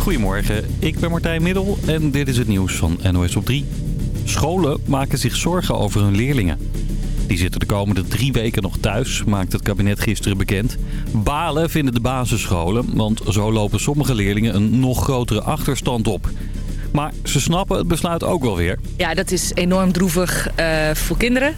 Goedemorgen, ik ben Martijn Middel en dit is het nieuws van NOS op 3. Scholen maken zich zorgen over hun leerlingen. Die zitten de komende drie weken nog thuis, maakt het kabinet gisteren bekend. Balen vinden de basisscholen, want zo lopen sommige leerlingen een nog grotere achterstand op. Maar ze snappen het besluit ook wel weer. Ja, dat is enorm droevig uh, voor kinderen,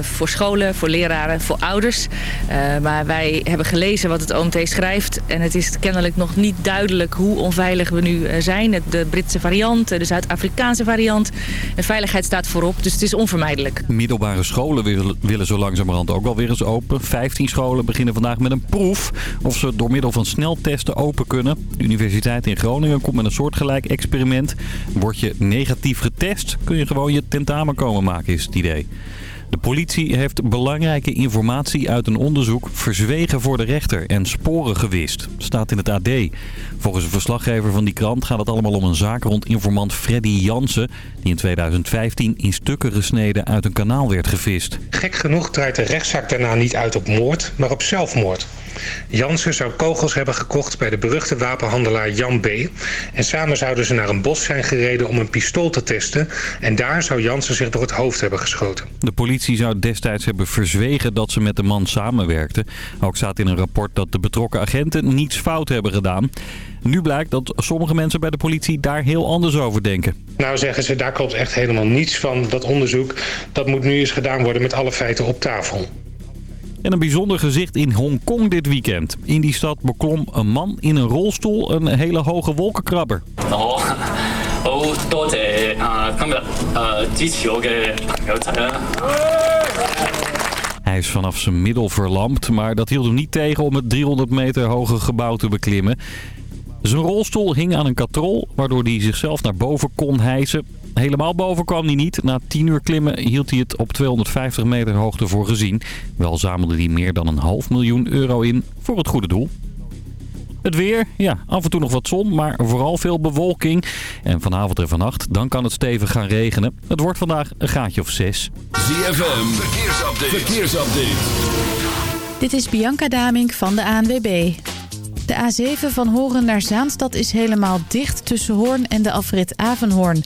voor scholen, voor leraren, voor ouders. Uh, maar wij hebben gelezen wat het OMT schrijft. En het is kennelijk nog niet duidelijk hoe onveilig we nu zijn. De Britse variant, de Zuid-Afrikaanse variant. De veiligheid staat voorop, dus het is onvermijdelijk. Middelbare scholen willen zo langzamerhand ook wel weer eens open. 15 scholen beginnen vandaag met een proef of ze door middel van sneltesten open kunnen. De Universiteit in Groningen komt met een soortgelijk experiment. Word je negatief getest, kun je gewoon je tentamen komen maken, is het idee. De politie heeft belangrijke informatie uit een onderzoek verzwegen voor de rechter en sporen gewist. Staat in het AD. Volgens een verslaggever van die krant gaat het allemaal om een zaak rond informant Freddy Jansen... die in 2015 in stukken gesneden uit een kanaal werd gevist. Gek genoeg draait de rechtszaak daarna niet uit op moord, maar op zelfmoord. Jansen zou kogels hebben gekocht bij de beruchte wapenhandelaar Jan B. En samen zouden ze naar een bos zijn gereden om een pistool te testen. En daar zou Jansen zich door het hoofd hebben geschoten. De politie zou destijds hebben verzwegen dat ze met de man samenwerkten. Ook staat in een rapport dat de betrokken agenten niets fout hebben gedaan. Nu blijkt dat sommige mensen bij de politie daar heel anders over denken. Nou zeggen ze, daar klopt echt helemaal niets van. Dat onderzoek, dat moet nu eens gedaan worden met alle feiten op tafel. En een bijzonder gezicht in Hongkong dit weekend. In die stad beklom een man in een rolstoel een hele hoge wolkenkrabber. Hij is vanaf zijn middel verlamd, maar dat hield hem niet tegen om het 300 meter hoge gebouw te beklimmen. Zijn rolstoel hing aan een katrol, waardoor hij zichzelf naar boven kon hijsen. Helemaal boven kwam hij niet. Na 10 uur klimmen hield hij het op 250 meter hoogte voor gezien. Wel zamelde hij meer dan een half miljoen euro in voor het goede doel. Het weer, ja, af en toe nog wat zon, maar vooral veel bewolking. En vanavond en vannacht, dan kan het stevig gaan regenen. Het wordt vandaag een gaatje of zes. ZFM, verkeersupdate. verkeersupdate. Dit is Bianca Damink van de ANWB. De A7 van Horen naar Zaanstad is helemaal dicht tussen Hoorn en de afrit Avenhoorn.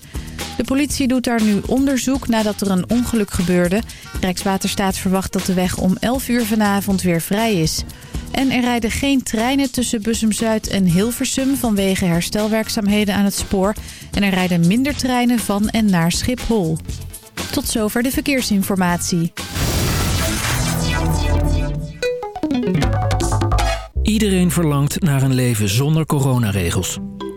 De politie doet daar nu onderzoek nadat er een ongeluk gebeurde. Rijkswaterstaat verwacht dat de weg om 11 uur vanavond weer vrij is. En er rijden geen treinen tussen Bussum-Zuid en Hilversum vanwege herstelwerkzaamheden aan het spoor. En er rijden minder treinen van en naar Schiphol. Tot zover de verkeersinformatie. Iedereen verlangt naar een leven zonder coronaregels.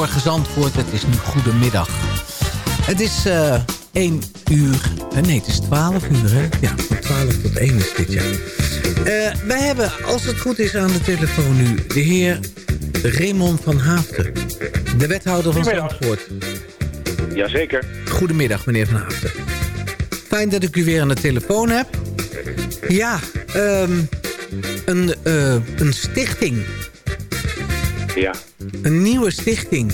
Goedemorgen Zandvoort. Het is nu goedemiddag. Het is eh 1 uur. eh, nee, het is 12 uur, hè? Ja, van 12 tot 1 is dit jaar. Eh, wij hebben, als het goed is, aan de telefoon nu... de heer Raymond van Haafden. De wethouder van Zandvoort. Jazeker. Goedemiddag, meneer Van Haafden. Fijn dat ik u weer aan de telefoon heb. Ja, ehm, een, een stichting. Ja. Een nieuwe stichting.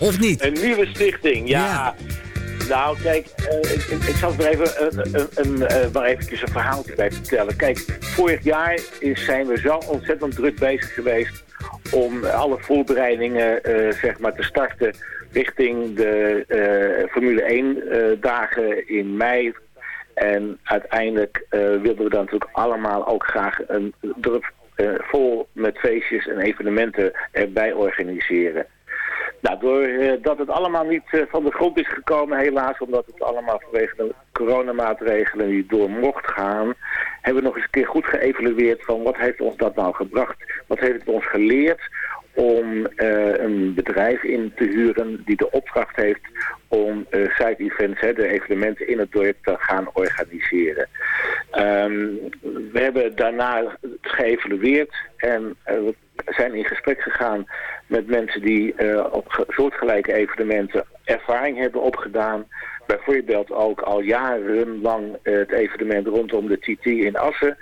Of niet? Een nieuwe stichting, ja. Nou, kijk, eh, ik, ik- zal er even, een, een, een, eh, maar eventjes een verhaaltje bij vertellen. Kijk, vorig jaar is, zijn we zo ontzettend druk bezig geweest om alle voorbereidingen zeg maar te starten richting de Formule 1 eh, dagen in mei. En uiteindelijk wilden we dan natuurlijk allemaal ook graag een vol met feestjes en evenementen erbij organiseren. Nou, doordat het allemaal niet eh, van de grond is gekomen, helaas, omdat het allemaal vanwege de coronamaatregelen niet door mocht gaan, hebben we nog eens een keer goed geëvalueerd van wat heeft ons dat nou gebracht? Wat heeft het ons geleerd om eh, een bedrijf in te huren die de opdracht heeft om eh side-events, de evenementen in het dorp te gaan organiseren. Ehm, we hebben daarna geëvalueerd en eh, we zijn in gesprek gegaan met mensen die op ge- soortgelijke evenementen ervaring hebben opgedaan. Bijvoorbeeld ook al jarenlang het evenement rondom de TT in Assen.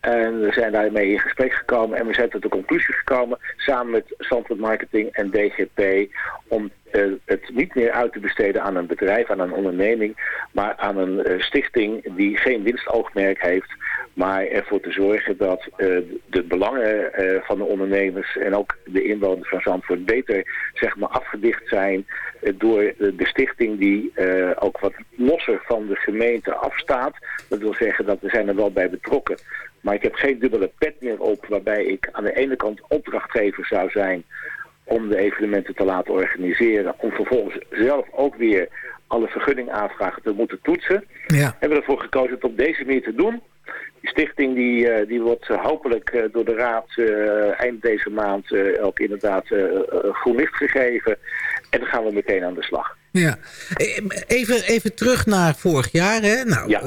En we zijn daarmee in gesprek gekomen en we zijn tot de conclusie gekomen samen met Zandvoort Marketing en DGP om eh, het niet meer uit te besteden aan een bedrijf, aan een onderneming, maar aan een eh, stichting die geen winstoogmerk heeft, maar ervoor te zorgen dat eh, de belangen eh, van de ondernemers en ook de inwoners van Zandvoort beter zeg maar, afgedicht zijn eh, door de, stichting die ook wat losser van de gemeente afstaat. Dat wil zeggen dat we zijn er wel bij betrokken. Maar ik heb geen dubbele pet meer op waarbij ik aan de ene kant opdrachtgever zou zijn om de evenementen te laten organiseren. Om vervolgens zelf ook weer alle vergunningaanvragen te moeten toetsen. Ja. Hebben we ervoor gekozen het op deze manier te doen. Die stichting die, eh, die wordt eh, hopelijk eh, door de raad eind deze maand ook inderdaad eh, groen licht gegeven. En dan gaan we meteen aan de slag. Ja. Even, even terug naar vorig jaar. Hè? Nou, Ja.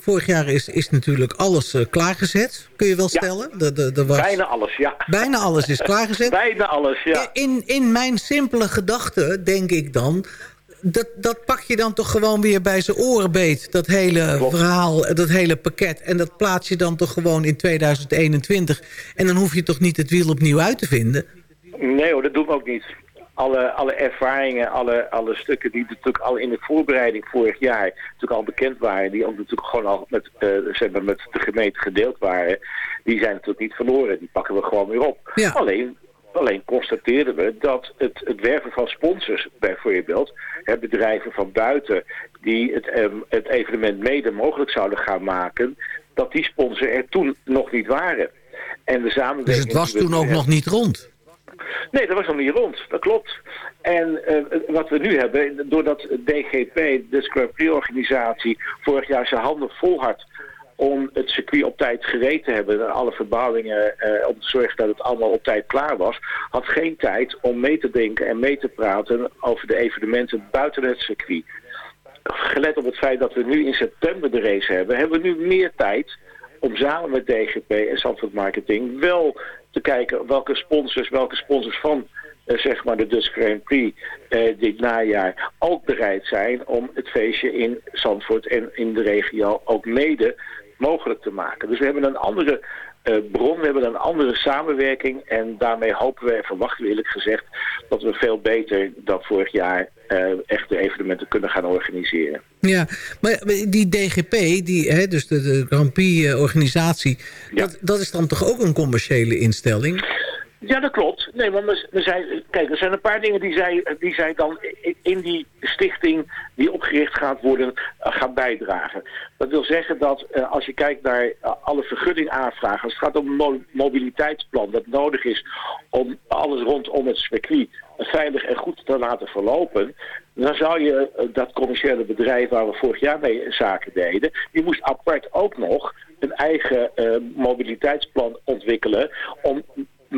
vorig jaar is, is natuurlijk alles klaargezet. Kun je wel stellen? De, de, de was... Bijna alles, ja. Bijna alles is klaargezet. Bijna alles, ja. In, in mijn simpele gedachte denk ik dan... Dat, dat pak je dan toch gewoon weer bij zijn oren beet. Dat hele verhaal, dat hele pakket. En dat plaats je dan toch gewoon in 2021. En dan hoef je toch niet het wiel opnieuw uit te vinden? Nee hoor, dat doen we ook niet. Alle, alle ervaringen, alle, alle stukken die natuurlijk al in de voorbereiding vorig jaar natuurlijk al bekend waren, die ook natuurlijk gewoon al met, zeg maar met de gemeente gedeeld waren, die zijn natuurlijk niet verloren. Die pakken we gewoon weer op. Alleen, alleen constateren we dat het, het werven van sponsors bijvoorbeeld, hè, bedrijven van buiten die het, ehm, het evenement mede mogelijk zouden gaan maken, dat die sponsors er toen nog niet waren. En de samenwerking Dus het was toen ook nog niet rond. Nee, dat was nog niet rond. Dat klopt. En eh, wat we nu hebben, doordat DGP, de Grand Prix-organisatie, vorig jaar zijn handen vol had om het circuit op tijd gereed te hebben, en alle verbouwingen, eh, om te zorgen dat het allemaal op tijd klaar was, had geen tijd om mee te denken en mee te praten over de evenementen buiten het circuit. Gelet op het feit dat we nu in september de race hebben, hebben we nu meer tijd om samen met DGP en Zandvoort Marketing wel te kijken welke sponsors, welke sponsors van eh, zeg maar de Dutch Grand Prix eh, dit najaar ook bereid zijn om het feestje in Zandvoort en in de regio ook mede mogelijk te maken. Dus we hebben een andere eh, bron, we hebben een andere samenwerking en daarmee hopen we en verwachten we eerlijk gezegd dat we veel beter dan vorig jaar eh, echte evenementen kunnen gaan organiseren. Ja, maar die DGP, die, hè, dus de, de Grand Prix-organisatie... Dat, dat is dan toch ook een commerciële instelling? Ja, dat klopt. Nee, want we, we kijk, er zijn een paar dingen die zij, die zij dan in, die stichting die opgericht gaat worden, eh, gaat bijdragen. Dat wil zeggen dat eh, als je kijkt naar eh, alle vergunningaanvragen, als het gaat om een mo- mobiliteitsplan dat nodig is om alles rondom het circuit veilig en goed te laten verlopen, dan zou je dat commerciële bedrijf waar we vorig jaar mee zaken deden, die moest apart ook nog een eigen mobiliteitsplan ontwikkelen om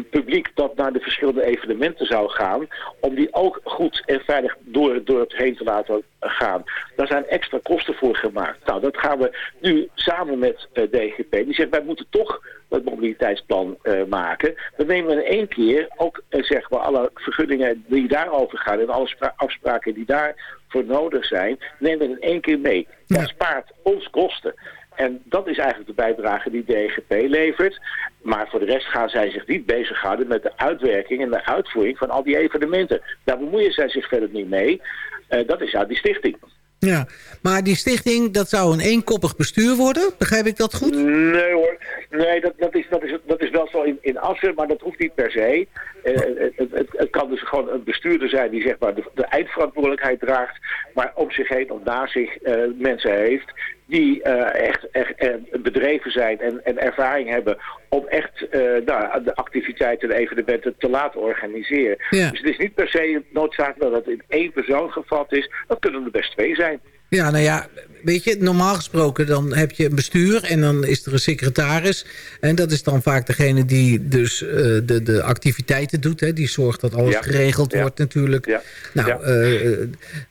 publiek dat naar de verschillende evenementen zou gaan, om die ook goed en veilig door het dorp heen te laten gaan. Daar zijn extra kosten voor gemaakt. Nou, dat gaan we nu samen met eh, DGP. Die zegt, wij moeten toch dat mobiliteitsplan eh, maken. Dan nemen we in één keer ook eh, zeg maar, alle vergunningen die daarover gaan en alle spra- afspraken die daarvoor nodig zijn, nemen we in één keer mee. Dat spaart ons kosten. En dat is eigenlijk de bijdrage die DGP levert. Maar voor de rest gaan zij zich niet bezighouden met de uitwerking en de uitvoering van al die evenementen. Daar bemoeien zij zich verder niet mee. Eh, dat is uit die stichting. Ja, maar die stichting, dat zou een eenkoppig bestuur worden. Begrijp ik dat goed? Nee hoor, nee, dat, dat, is, dat, is, dat is wel zo in, in Assen, maar dat hoeft niet per se. Eh, het, het, het kan dus gewoon een bestuurder zijn die zeg maar de, de eindverantwoordelijkheid draagt, maar om zich heen of na zich eh, mensen heeft die eh, echt, echt eh, bedreven zijn en, en ervaring hebben om echt eh, nou, de activiteiten en evenementen te laten organiseren. Ja. Dus het is niet per se noodzakelijk dat het in één persoon gevat is, dat kunnen er best twee zijn. Ja, nou ja, weet je, normaal gesproken dan heb je een bestuur en dan is er een secretaris. En dat is dan vaak degene die dus eh, de, de activiteiten doet. Hè, die zorgt dat alles Ja. geregeld Ja. wordt natuurlijk. Ja. Nou, Ja. eh,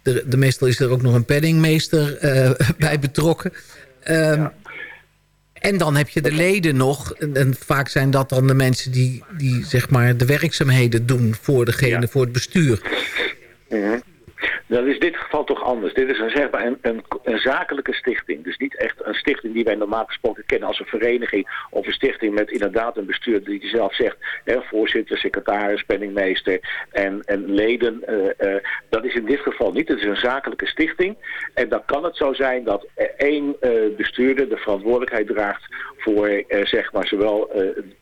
de, de meestal is er ook nog een penningmeester eh, bij betrokken. Ehm, En dan heb je de leden nog. En, en vaak zijn dat dan de mensen die, die zeg maar de werkzaamheden doen voor degene, voor het bestuur. Mhm. Dat is dit geval toch anders. Dit is een, zeg maar een, een, zakelijke stichting. Dus niet echt een stichting die wij normaal gesproken kennen als een vereniging. Of een stichting met inderdaad een bestuur die zelf zegt. Hè, voorzitter, secretaris, penningmeester en, en leden. eh, eh, dat is in dit geval niet. Het is een zakelijke stichting. En dan kan het zo zijn dat één eh, bestuurder de verantwoordelijkheid draagt voor zeg maar zowel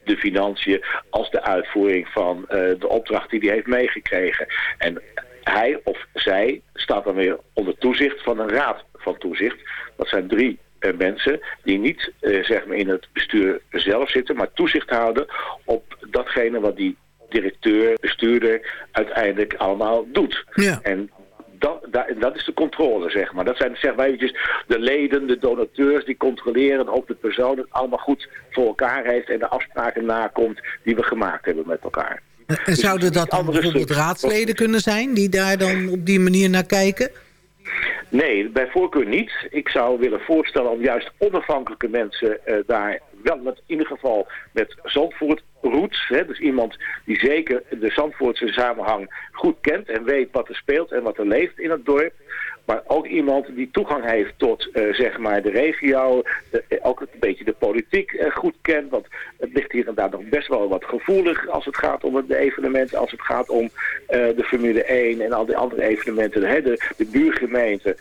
de financiën als de uitvoering van de opdracht die hij heeft meegekregen. En hij of zij staat dan weer onder toezicht van een raad van toezicht. Dat zijn drie eh, mensen die niet eh, zeg maar in het bestuur zelf zitten, maar toezicht houden op datgene wat die directeur, bestuurder uiteindelijk allemaal doet. Ja. En dat, dat, dat is de controle, zeg maar. Dat zijn zeg maar eventjes de leden, de donateurs die controleren of de persoon het allemaal goed voor elkaar heeft en de afspraken nakomt die we gemaakt hebben met elkaar. En zouden dat dan bijvoorbeeld stuk. raadsleden kunnen zijn... die daar dan op die manier naar kijken? Nee, bij voorkeur niet. Ik zou willen voorstellen om juist onafhankelijke mensen eh, daar wel met, in ieder geval met Zandvoort roots, hè, dus iemand die zeker de Zandvoortse samenhang goed kent en weet wat er speelt en wat er leeft in het dorp. Maar ook iemand die toegang heeft tot eh, zeg maar de regio, de- eh, ook een beetje de politiek eh, goed kent. Want het ligt hier inderdaad nog best wel wat gevoelig als het gaat om de evenementen, als het gaat om de Formule 1 en al die andere evenementen. Hè, de, de buurgemeenten,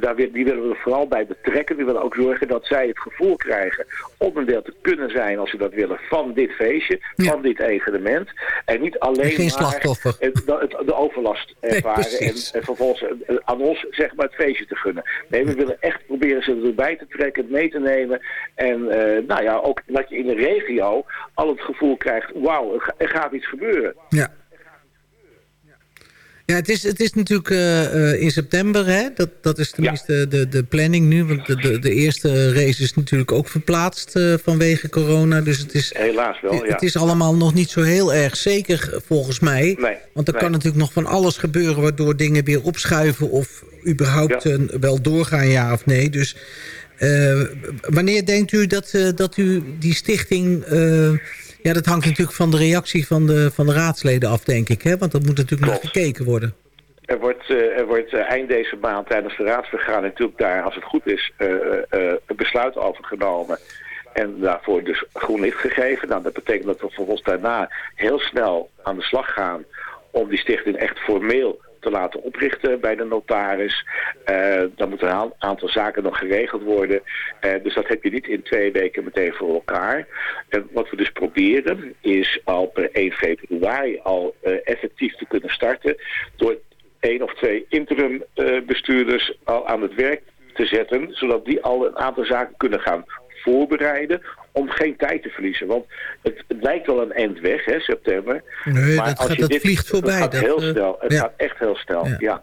daar, die willen we er vooral bij betrekken. We willen ook zorgen dat zij het gevoel krijgen onderdeel te kunnen zijn, als ze dat willen, van dit feestje, van dit evenement. En niet alleen En maar het- de, het- de overlast ervaren en, en vervolgens aan ons zeg maar het feestje te gunnen. Nee, we willen echt proberen ze erbij te trekken, het mee te nemen. En eh, nou ja, ook dat je in de regio al het gevoel krijgt, wauw, er, ga- er gaat iets gebeuren. Ja. Ja, het is, het is natuurlijk eh, eh, in september, hè? Dat, dat is tenminste de, de planning nu. Want de, de, de eerste race is natuurlijk ook verplaatst vanwege corona. Dus het is, Helaas wel, ja. het is allemaal nog niet zo heel erg zeker, volgens mij. Nee, Want er nee. kan natuurlijk nog van alles gebeuren... waardoor dingen weer opschuiven of überhaupt Ja. wel doorgaan, ja of nee. Dus eh, wanneer denkt u dat, eh, dat u die stichting... eh, ja, dat hangt natuurlijk van de reactie van de, van de raadsleden af, denk ik. Hè? Want dat moet natuurlijk nog gekeken worden. Er wordt, er wordt eind deze maand tijdens de raadsvergadering natuurlijk daar, als het goed is, een besluit over genomen. En daarvoor dus groen licht gegeven. Nou, dat betekent dat we vervolgens daarna heel snel aan de slag gaan om die stichting echt formeel te te laten oprichten bij de notaris. Uh, dan moeten een aantal zaken nog geregeld worden. Uh, dus dat heb je niet in twee weken meteen voor elkaar. En wat we dus proberen is al per 1 februari al uh, effectief te kunnen starten... door één of twee interim bestuurders al aan het werk te zetten... zodat die al een aantal zaken kunnen gaan voorbereiden om geen tijd te verliezen. Want het, het lijkt wel een eind weg, hè, september. Nee, maar dat, als gaat, je dat dit, vliegt voorbij. Het gaat dat, heel eh, snel. Het ja. gaat echt heel snel, Ja. ja.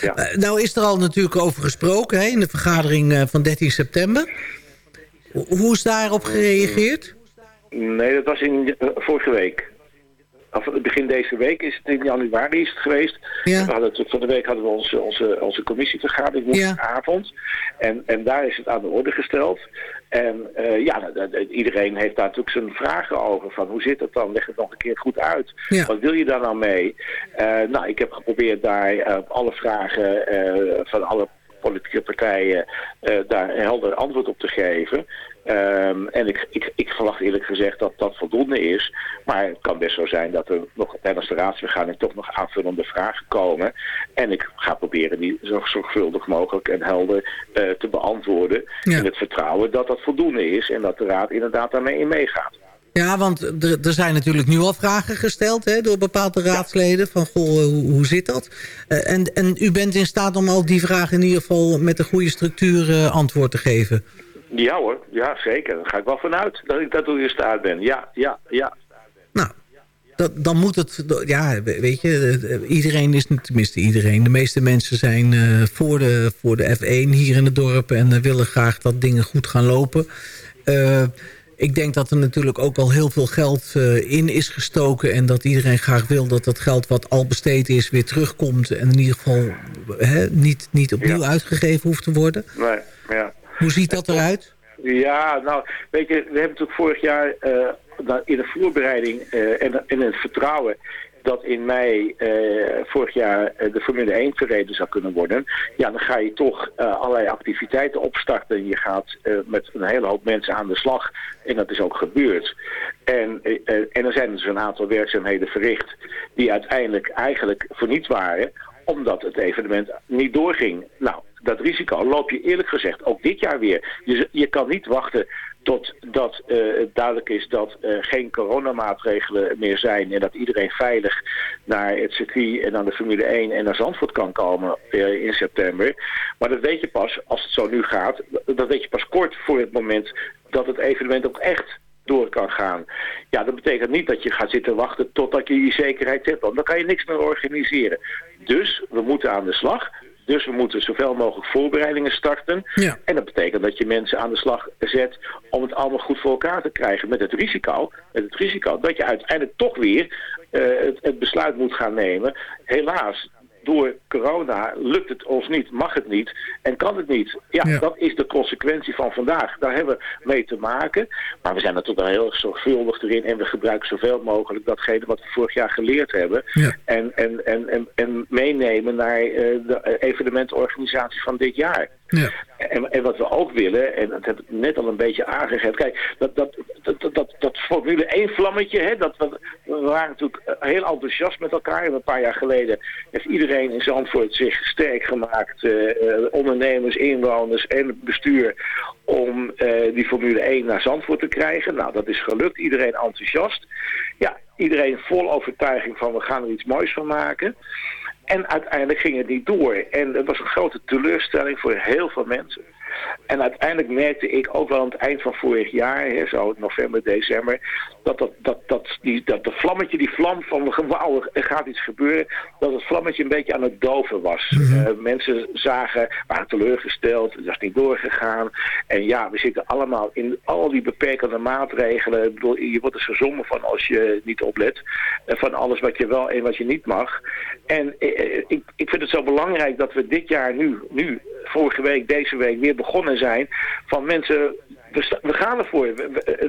ja. Eh, nou is er al natuurlijk over gesproken hè, in de vergadering eh, van 13 september. Ho- Hoe is daarop gereageerd? Nee, dat was in vorige week. Of begin deze week is het in januari is het geweest. Ja. We hadden het, van de week hadden we onze, onze, onze commissievergadering woensdagavond. En, en daar is het aan de orde gesteld. En eh, ja, dat- dat- iedereen heeft daar natuurlijk zijn vragen over. Van hoe zit het dan? Leg het nog een keer goed uit. Ja. Wat wil je daar nou mee? Eh, nou, ik heb geprobeerd daar eh, op alle vragen eh, van alle politieke partijen eh, daar een helder antwoord op te geven. Ehm, en ik, ik, ik verwacht eerlijk gezegd dat dat voldoende is. Maar het kan best zo zijn dat er nog tijdens de raadsvergadering toch nog aanvullende vragen komen. En ik ga proberen die zo zorgvuldig mogelijk en helder eh, te beantwoorden. Ja. In het vertrouwen dat dat voldoende is en dat de raad inderdaad daarmee in meegaat. Ja, want er, er zijn natuurlijk nu al vragen gesteld hè, door bepaalde raadsleden. Van, goh, eh, hoe, hoe zit dat? Eh, en, en u bent in staat om al die vragen in ieder geval met een goede structuur antwoord te geven. Ja hoor, ja zeker. Daar ga ik wel vanuit dat ik daartoe in staat ben. Ja, ja, ja. Dat, dan moet het, ja, weet je, iedereen is, tenminste iedereen, de meeste mensen zijn eh, voor, de, voor de F1 hier in het dorp en eh, willen graag dat dingen goed gaan lopen. Eh, ik denk dat er natuurlijk ook al heel veel geld in is gestoken en dat iedereen graag wil dat dat geld wat al besteed is weer terugkomt en in ieder geval hè, niet, niet opnieuw uitgegeven hoeft te worden. Nee, ja. Hoe ziet dat eruit? Ja, nou, weet je, we hebben natuurlijk vorig jaar eh, nou, in de voorbereiding eh, en in het vertrouwen dat in mei eh, vorig jaar de Formule 1 verreden zou kunnen worden. Ja, dan ga je toch allerlei activiteiten opstarten. Je gaat met een hele hoop mensen aan de slag. En dat is ook gebeurd. En, en er zijn dus een aantal werkzaamheden verricht die uiteindelijk eigenlijk voor niets waren omdat het evenement niet doorging. Nou, dat risico loop je eerlijk gezegd ook dit jaar weer. Je, je kan niet wachten totdat eh het duidelijk is dat eh, geen coronamaatregelen meer zijn... en dat iedereen veilig naar het circuit en naar de Formule 1 en naar Zandvoort kan komen eh, in september. Maar dat weet je pas, als het zo nu gaat, dat weet je pas kort voor het moment dat het evenement ook echt door kan gaan. Ja, dat betekent niet dat je gaat zitten wachten totdat je die zekerheid hebt. Want dan kan je niks meer organiseren. Dus we moeten aan de slag. Dus we moeten zoveel mogelijk voorbereidingen starten. Ja. En dat betekent dat je mensen aan de slag zet om het allemaal goed voor elkaar te krijgen. Met het risico, met het risico dat je uiteindelijk toch weer eh, het, het besluit moet gaan nemen. Helaas, door corona lukt het ons niet, mag het niet en kan het niet. Ja, Ja. dat is de consequentie van vandaag. Daar hebben we mee te maken. Maar we zijn natuurlijk wel heel zorgvuldig erin en we gebruiken zoveel mogelijk datgene wat we vorig jaar geleerd hebben. Ja. En, en, en, en, en meenemen naar eh, de evenementorganisatie van dit jaar. En, wat we ook willen, en dat heb ik net al een beetje aangegeven. Kijk, dat, dat, dat, dat, dat, Formule 1 vlammetje, hè, dat, we, waren natuurlijk heel enthousiast met elkaar. En een paar jaar geleden heeft iedereen in Zandvoort zich sterk gemaakt. eh, eh, ondernemers, inwoners en het bestuur om eh, die Formule 1 naar Zandvoort te krijgen. Nou, dat is gelukt. Iedereen enthousiast. Ja, iedereen vol overtuiging van we gaan er iets moois van maken. En uiteindelijk ging het niet door. En het was een grote teleurstelling voor heel veel mensen. En uiteindelijk merkte ik ook wel aan het eind van vorig jaar, hè, zo november, december, dat, dat, dat, dat, die, dat de vlammetje, die vlam van wauw, er gaat iets gebeuren, dat het vlammetje een beetje aan het doven was. Eh, mensen zagen, waren teleurgesteld, het was niet doorgegaan. En ja, we zitten allemaal in al die beperkende maatregelen. Ik bedoel, je wordt er gezongen van als je niet oplet. Eh, van alles wat je wel en wat je niet mag. En eh, ik, ik vind het zo belangrijk dat we dit jaar nu, nu, vorige week, deze week weer begonnen zijn. Van mensen, we, gaan ervoor.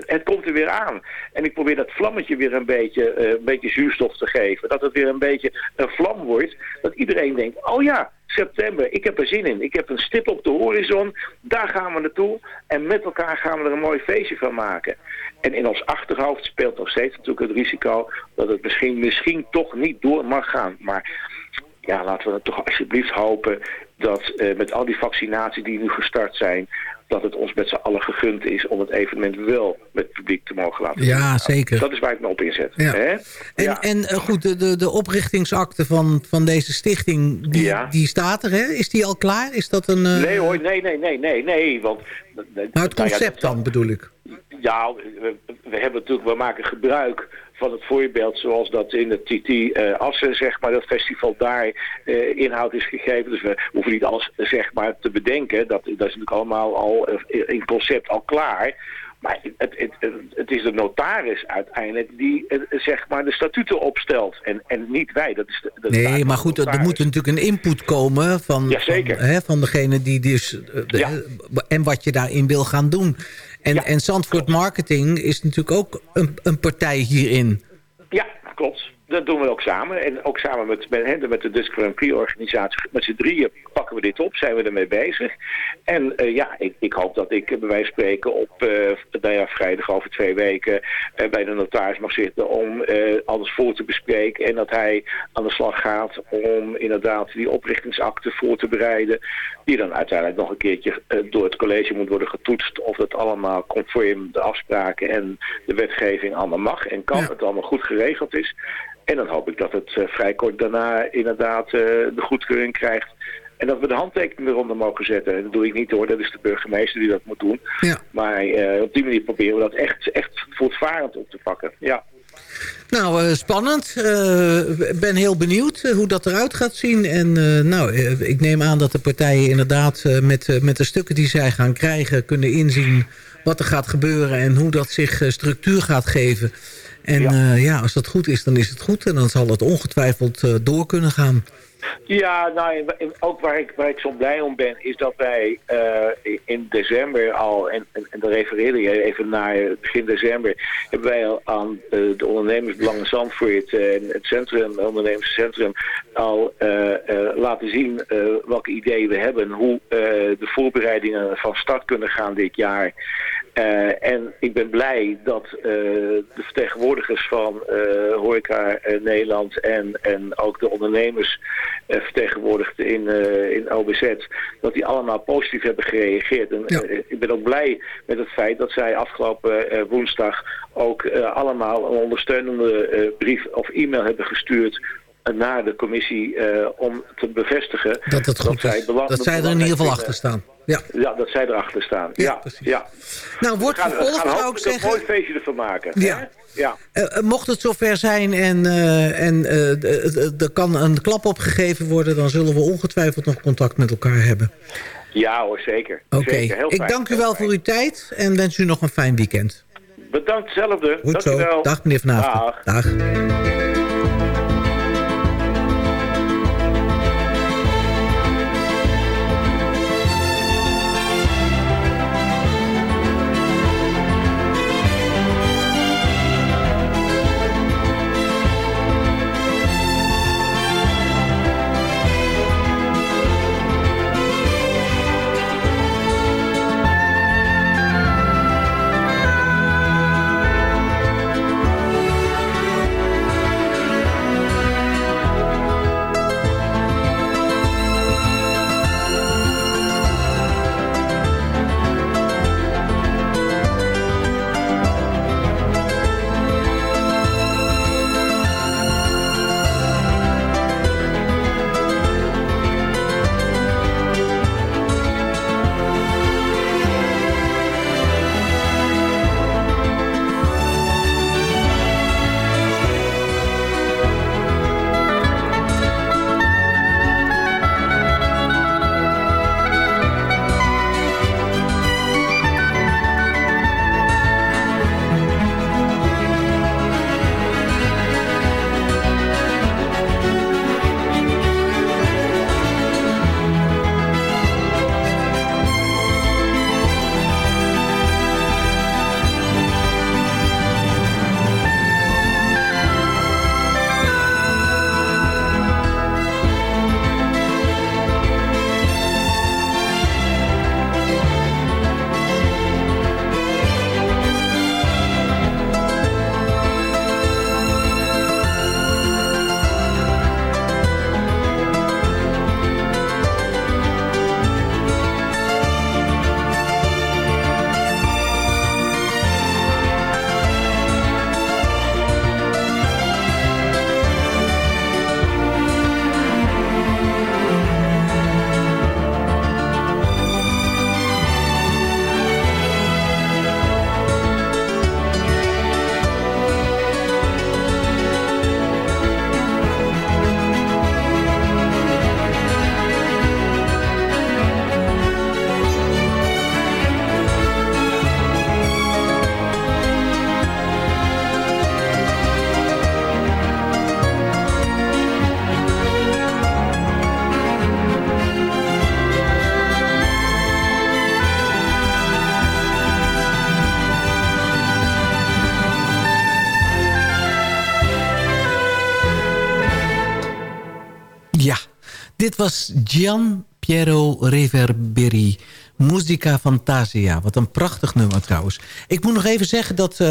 Het komt er weer aan. En ik probeer dat vlammetje weer een beetje, eh, een beetje zuurstof te geven. Dat het weer een beetje een vlam wordt. Dat iedereen denkt, oh ja, september, ik heb er zin in. Ik heb een stip op de horizon. Daar gaan we naartoe. En met elkaar gaan we er een mooi feestje van maken. En in ons achterhoofd speelt nog steeds natuurlijk het risico dat het misschien, misschien toch niet door mag gaan. Maar ja, laten we toch alsjeblieft hopen dat eh, met al die vaccinaties die nu gestart zijn, dat het ons met z'n allen gegund is om het evenement wel met het publiek te mogen laten doen. Ja, zeker. Dat is waar ik me op inzet. Ja. Hè? En, Ja. en eh, goed, de, de, de oprichtingsakte van, van deze stichting, die, Ja. die staat er, hè? Is die al klaar? Is dat een... eh, Nee hoor, nee, nee, nee, nee, nee, want... Maar het nou concept dan, bedoel ik. Ja, we, we hebben natuurlijk, we maken gebruik van het voorbeeld zoals dat in het TT eh Assen, zeg maar, dat festival daar eh, inhoud is gegeven. Dus we hoeven niet alles, zeg maar, te bedenken. Dat, dat is natuurlijk allemaal al eh, in concept al klaar. Maar het, het, het, is de notaris uiteindelijk die, zeg maar, de statuten opstelt. En, en niet wij. Dat is de, Nee, maar goed, er moet natuurlijk een input komen van, van, hè, van degene die dus... de- Ja. En wat je daarin wil gaan doen. En, en Zandvoort Marketing is natuurlijk ook een, een partij hierin. Ja, klopt. Dat doen we ook samen. En ook samen met, met, met de Dutch Grand Prix organisatie. Met z'n drieën pakken we dit op, zijn we ermee bezig. En eh, ja, ik, ik hoop dat ik eh, bij wijze van spreken op eh, nou ja, vrijdag over twee weken bij de notaris mag zitten om alles voor te bespreken. En dat hij aan de slag gaat om inderdaad die oprichtingsakte voor te bereiden. Die dan uiteindelijk nog een keertje door het college moet worden getoetst. Of dat allemaal conform de afspraken en de wetgeving allemaal mag en kan. Het allemaal goed geregeld is. En dan hoop ik dat het eh, vrij kort daarna inderdaad eh, de goedkeuring krijgt. En dat we de handtekening eronder mogen zetten. En dat doe ik niet hoor, dat is de burgemeester die dat moet doen. Ja. Maar eh, op die manier proberen we dat echt, echt voortvarend op te pakken. Ja. Nou, spannend. Ik ben heel benieuwd hoe dat eruit gaat zien. En nou, ik neem aan dat de partijen inderdaad met, met de stukken die zij gaan krijgen... kunnen inzien wat er gaat gebeuren en hoe dat zich structuur gaat geven. En ja. ja, als dat goed is, dan is het goed. En dan zal het ongetwijfeld eh, door kunnen gaan. Ja, nou, ook waar ik, waar ik zo blij om ben, is dat wij eh, in december al, en, en, en daar refereerde je even naar eh, begin december, hebben wij al aan eh, de ondernemersbelangen Zandvoort en het centrum, het ondernemerscentrum, al eh, eh, laten zien eh, welke ideeën we hebben, hoe eh, de voorbereidingen van start kunnen gaan dit jaar. Eh, en ik ben blij dat eh, de vertegenwoordigers van eh, Horeca Nederland en, en ook de ondernemers vertegenwoordigd in, in OBZ, dat die allemaal positief hebben gereageerd. En ik ben ook blij met het feit dat zij afgelopen woensdag ook allemaal een ondersteunende brief of e-mail hebben gestuurd naar de commissie eh, om te bevestigen Dat het goed is. belang- Dat zij er in ieder geval achter staan. Ja. Ja, dat zij erachter staan. Ja, ja. Nou, wordt vervolgd, gaan zou ik hopelijk een zeggen. mooi feestje ervan maken. Ja. hè? Ja. Eh, eh, mocht het zover zijn en, en d- er kan een klap opgegeven worden... dan zullen we ongetwijfeld nog contact met elkaar hebben. Ja hoor, zeker. Oké, ik dank u wel voor uw tijd en wens u nog een fijn weekend. Bedankt, hetzelfde. Goed Dank zo. u wel. Dag meneer Van Aaften. Dag. Dag. Was Gian Piero Reverberi. Musica Fantasia. Wat een prachtig nummer trouwens. Ik moet nog even zeggen dat eh,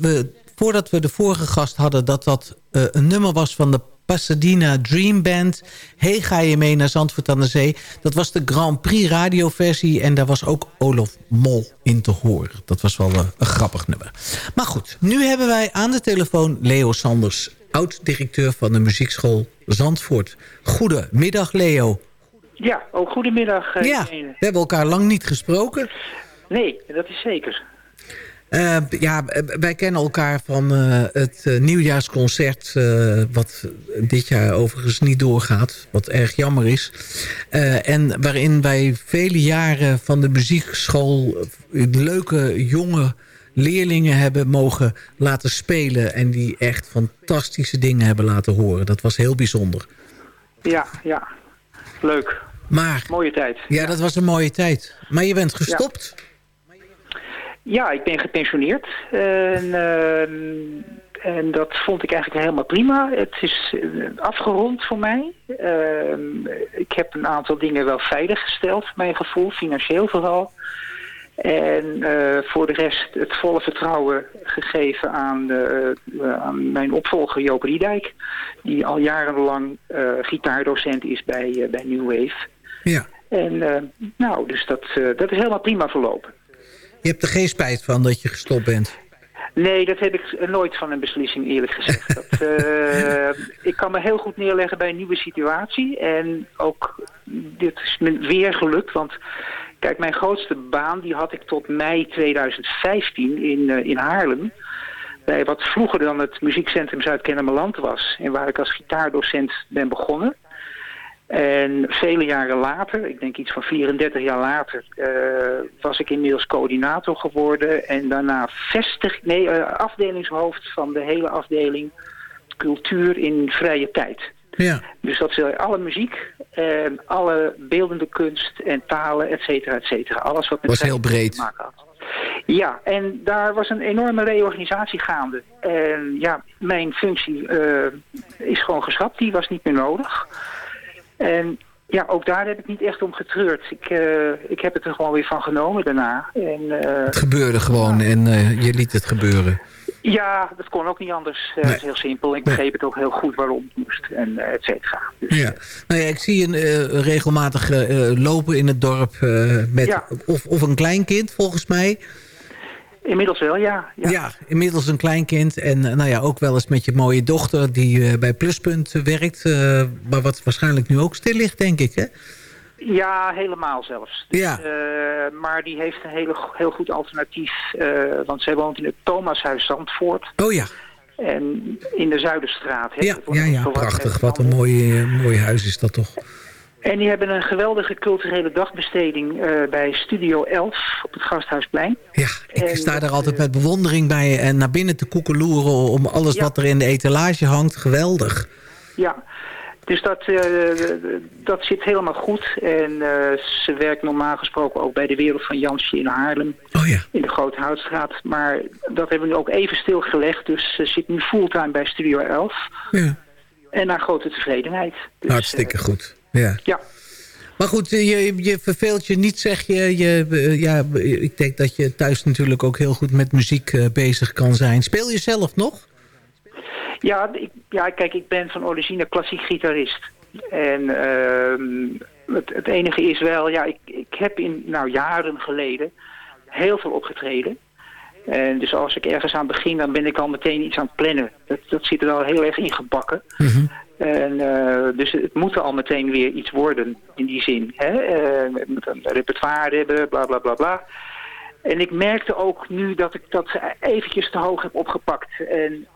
we, voordat we de vorige gast hadden... dat dat eh, een nummer was van de Pasadena Dream Band. Hey, ga je mee naar Zandvoort aan de Zee? Dat was de Grand Prix radioversie. En daar was ook Olof Mol in te horen. Dat was wel een grappig nummer. Maar goed, nu hebben wij aan de telefoon Leo Sanders... oud-directeur van de muziekschool Zandvoort. Goedemiddag, Leo. Ja, ook goedemiddag. eh, Ja, we hebben elkaar lang niet gesproken. Nee, dat is zeker. Eh, ja, eh, wij kennen elkaar van het nieuwjaarsconcert... wat dit jaar overigens niet doorgaat, wat erg jammer is. En waarin wij vele jaren van de muziekschool... leuke jonge leerlingen hebben mogen laten spelen... en die echt fantastische dingen hebben laten horen. Dat was heel bijzonder. Ja, ja. Leuk. Maar, Mooie tijd. ja, dat was een mooie tijd. Maar je bent gestopt. Ja, ik ben gepensioneerd. En, ehm, en dat vond ik eigenlijk helemaal prima. Het is eh, afgerond voor mij. Ehm, ik heb een aantal dingen wel veiliggesteld, mijn gevoel, financieel vooral. En eh, voor de rest het volle vertrouwen gegeven aan, eh, eh, aan mijn opvolger Joop Riedijk. Die al jarenlang gitaardocent is bij, bij New Wave. Ja. En nou, dus dat, dat is helemaal prima verlopen. Je hebt er geen spijt van dat je gestopt bent. Nee, dat heb ik nooit van een beslissing eerlijk gezegd. Dat, ik kan me heel goed neerleggen bij een nieuwe situatie. En ook, dit is me weer gelukt, want kijk, mijn grootste baan die had ik tot mei 2015 in, eh, in Haarlem. Bij wat vroeger dan het muziekcentrum Zuid-Kennemerland was. En waar ik als gitaardocent ben begonnen. En vele jaren later, ik denk iets van 34 jaar later, eh, was ik inmiddels coördinator geworden. En daarna vestig, nee, eh, afdelingshoofd van de hele afdeling cultuur in vrije tijd. Ja. Dus dat is eh, alle muziek, en alle beeldende kunst en talen, et cetera, et cetera. Alles wat met Was heel breed. te maken had. Ja, en daar was een enorme reorganisatie gaande. En ja, mijn functie eh, is gewoon geschrapt, die was niet meer nodig. En ja, ook daar heb ik niet echt om getreurd. Ik, eh, ik heb het er gewoon weer van genomen daarna. En, eh, Het gebeurde gewoon en je liet het gebeuren. Ja, dat kon ook niet anders. Eh, Dat is heel simpel. Ik begreep het ook heel goed waarom het moest. En eh, et cetera. Ja. Nou ja, ik zie je eh, regelmatig eh, eh, lopen in het dorp eh, met Ja. of, of een kleinkind, volgens mij. Inmiddels wel, ja. Ja. inmiddels een kleinkind. En eh, nou ja, ook wel eens met je mooie dochter die eh, bij Pluspunt eh, werkt. eh, maar wat waarschijnlijk nu ook stil ligt, denk ik, hè? Ja, helemaal zelfs. Dus, Ja. eh, maar die heeft een hele, heel goed alternatief. eh, want zij woont in het Thomashuis Zandvoort. Oh ja, En in de Zuiderstraat. hè. ja, ja, ja prachtig. Wat een mooi, mooi huis is dat toch. En die hebben een geweldige culturele dagbesteding bij Studio 11 op het Gasthuisplein. Ja, ik En sta daar altijd met bewondering bij en naar binnen te koekeloeren om alles Ja. wat er in de etalage hangt. Geweldig. Ja, dus dat, eh, dat zit helemaal goed. En eh, ze werkt normaal gesproken ook bij de Wereld van Jansje in Haarlem. Oh ja. In de Grote Houtstraat. Maar dat hebben we nu ook even stilgelegd. Dus ze zit nu fulltime bij Studio 11. Ja. En naar grote tevredenheid. Dus, Hartstikke goed. Ja. Ja. Maar goed, eh, je, je verveelt je niet, zeg je. je eh, ja, ik denk dat je thuis natuurlijk ook heel goed met muziek eh, bezig kan zijn. Speel je zelf nog? Ja, ik, ja, kijk, ik ben van origine klassiek gitarist. En ehm, het, het enige is wel, ja, ik, ik heb in, nou, jaren geleden heel veel opgetreden. En dus als ik ergens aan begin, dan ben ik al meteen iets aan het plannen. Dat, dat zit er al heel erg ingebakken. En, eh, dus het moet er al meteen weer iets worden in die zin. Hè? Het moet een repertoire hebben, bla bla bla bla. En ik merkte ook nu dat ik dat eventjes te hoog heb opgepakt. En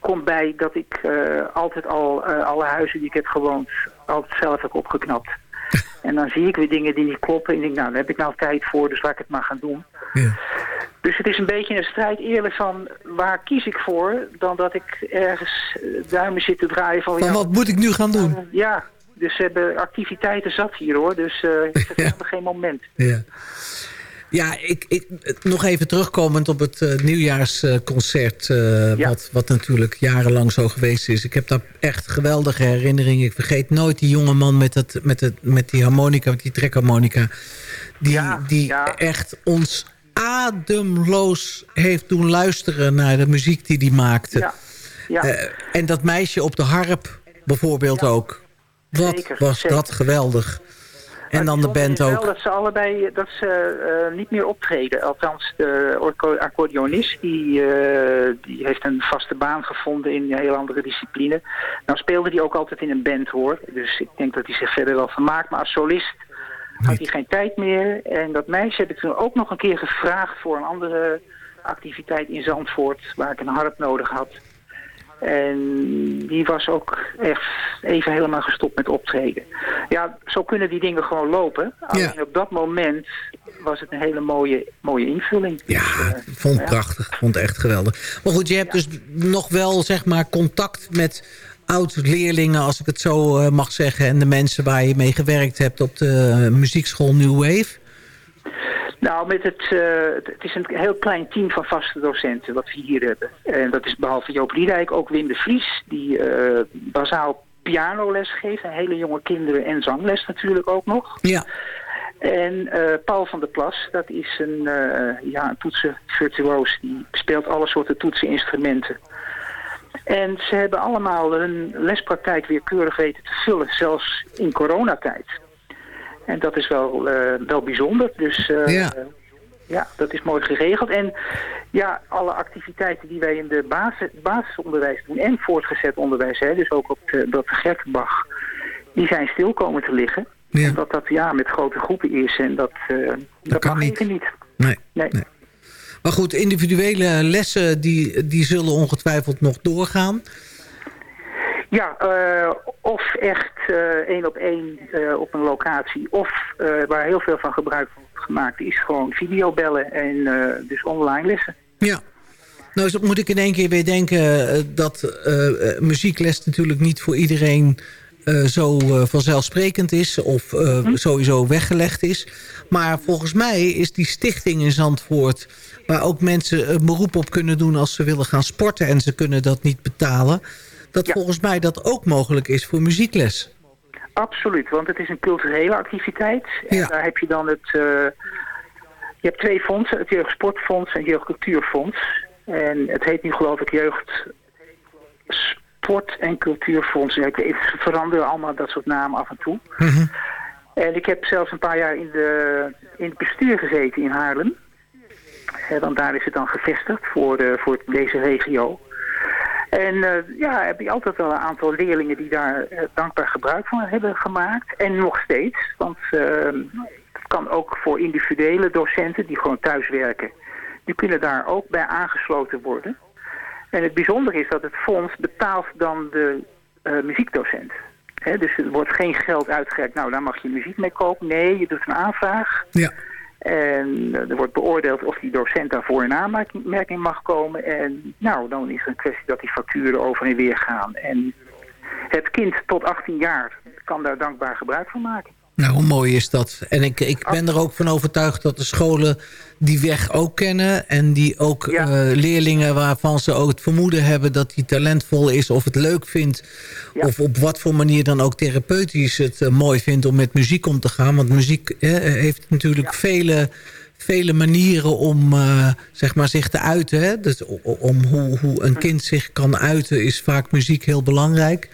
komt bij dat ik eh, altijd al eh, alle huizen die ik heb gewoond, altijd zelf heb opgeknapt. En dan zie ik weer dingen die niet kloppen. En ik denk, nou, daar heb ik nou tijd voor, dus laat ik het maar gaan doen. Ja. Dus het is een beetje een strijd eerlijk van waar kies ik voor, dan dat ik ergens eh, duimen zit te draaien van... Van ja, wat moet ik nu gaan doen? ja, dus ze hebben activiteiten zat hier hoor, dus het is helemaal geen moment. Ja. Ja, ik, ik, nog even terugkomend op het eh, nieuwjaarsconcert... eh, wat, wat natuurlijk jarenlang zo geweest is. Ik heb daar echt geweldige herinneringen. Ik vergeet nooit die jonge man met, het, met, het, met die harmonica, met die trekharmonica... die, die echt ons ademloos heeft doen luisteren naar de muziek die hij maakte. Ja. Ja. Eh, en dat meisje op de harp bijvoorbeeld ook. Wat Zeker, was zeker. dat geweldig. En dan de band Wel ook. dat ze allebei dat ze, eh, niet meer optreden. Althans, de accordeonist die, eh, die heeft een vaste baan gevonden in een heel andere discipline. Nou speelde hij ook altijd in een band hoor. Dus ik denk dat hij zich verder wel vermaakt. Maar als solist had hij geen tijd meer. En dat meisje heb ik toen ook nog een keer gevraagd voor een andere activiteit in Zandvoort. Waar ik een harp nodig had. En die was ook echt even helemaal gestopt met optreden. Ja, zo kunnen die dingen gewoon lopen. Alleen op dat moment was het een hele mooie, mooie invulling. Ja, ik vond het prachtig. Ik vond het echt geweldig. Maar goed, je hebt dus nog wel zeg maar contact met oud-leerlingen, als ik het zo eh, mag zeggen... en de mensen waar je mee gewerkt hebt op de muziekschool New Wave. Nou, met het, eh, het het is een heel klein team van vaste docenten wat we hier hebben. En dat is behalve Joop Liedijk ook Wim de Vries, die eh bazaal pianoles geeft. En hele jonge kinderen en zangles natuurlijk ook nog. Ja. En eh, Paul van der Plas, dat is een, ja, een toetsenvirtuoos. Die speelt alle soorten toetseninstrumenten. En ze hebben allemaal hun lespraktijk weer keurig weten te vullen, zelfs in coronatijd. En dat is wel, eh, wel bijzonder. Dus eh, Ja. ja, dat is mooi geregeld. En ja, alle activiteiten die wij in de basis, basisonderwijs doen en voortgezet onderwijs, hè, dus ook op de, dat Gerkenbach, die zijn stil komen te liggen. Ja. Omdat dat ja, met grote groepen is en dat, eh, dat, kan mag niet. niet. Nee. Nee. Maar goed, individuele lessen die, die zullen ongetwijfeld nog doorgaan. Ja, eh, of echt eh, één op één eh, op een locatie. Of waar heel veel van gebruik wordt gemaakt is gewoon videobellen en dus online lessen. Ja. Nou zo moet ik in één keer weer denken dat muziekles natuurlijk niet voor iedereen zo vanzelfsprekend is of eh, sowieso weggelegd is. Maar volgens mij is die stichting in Zandvoort waar ook mensen een beroep op kunnen doen als ze willen gaan sporten en ze kunnen dat niet betalen. Dat volgens mij dat ook mogelijk is voor muziekles. Absoluut, want het is een culturele activiteit. En daar heb je dan het... eh, je hebt twee fondsen, het Jeugdsportfonds en het Jeugdcultuurfonds. En het heet nu geloof ik Jeugd Sport en Cultuurfonds. Ja, ik weet, veranderen allemaal dat soort namen af en toe. En ik heb zelfs een paar jaar in, de, in het bestuur gezeten in Haarlem. Eh, want daar is het dan gevestigd voor, de, voor deze regio. En eh, ja, heb je altijd wel een aantal leerlingen die daar eh, dankbaar gebruik van hebben gemaakt. En nog steeds, want eh, het kan ook voor individuele docenten die gewoon thuis werken. Die kunnen daar ook bij aangesloten worden. En het bijzondere is dat het fonds betaalt dan de eh, muziekdocent. Dus er wordt geen geld uitgereikt, nou daar mag je muziek mee kopen. Nee, je doet een aanvraag. Ja. En eh, er wordt beoordeeld of die docent daarvoor in aanmerking mag komen. En nou, dan is het een kwestie dat die facturen over en weer gaan. En het kind tot 18 jaar kan daar dankbaar gebruik van maken. Nou, hoe mooi is dat? En ik, ik ben er ook van overtuigd dat de scholen die weg ook kennen... en die ook eh, leerlingen waarvan ze ook het vermoeden hebben... dat die talentvol is of het leuk vindt... of op wat voor manier dan ook therapeutisch het eh, mooi vindt... om met muziek om te gaan. Want muziek eh, heeft natuurlijk vele, vele manieren om zeg maar zich te uiten. Hè? Dus om hoe, hoe een kind zich kan uiten is vaak muziek heel belangrijk.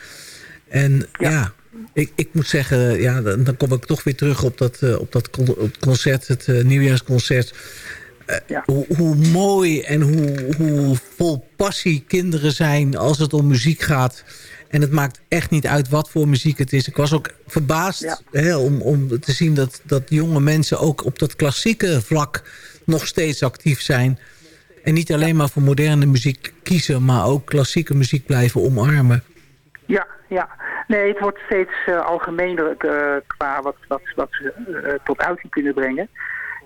En ja... Ik, ik moet zeggen, ja, dan, dan kom ik toch weer terug op dat, eh, op dat con- op het concert, het eh, nieuwjaarsconcert. Eh, hoe, hoe mooi en hoe, hoe vol passie kinderen zijn als het om muziek gaat. En het maakt echt niet uit wat voor muziek het is. Ik was ook verbaasd hè, om, om te zien dat, dat jonge mensen ook op dat klassieke vlak nog steeds actief zijn. En niet alleen maar voor moderne muziek kiezen, maar ook klassieke muziek blijven omarmen. Ja, ja. Nee, het wordt steeds eh, algemener eh, qua wat, wat, wat ze eh, tot uiting kunnen brengen.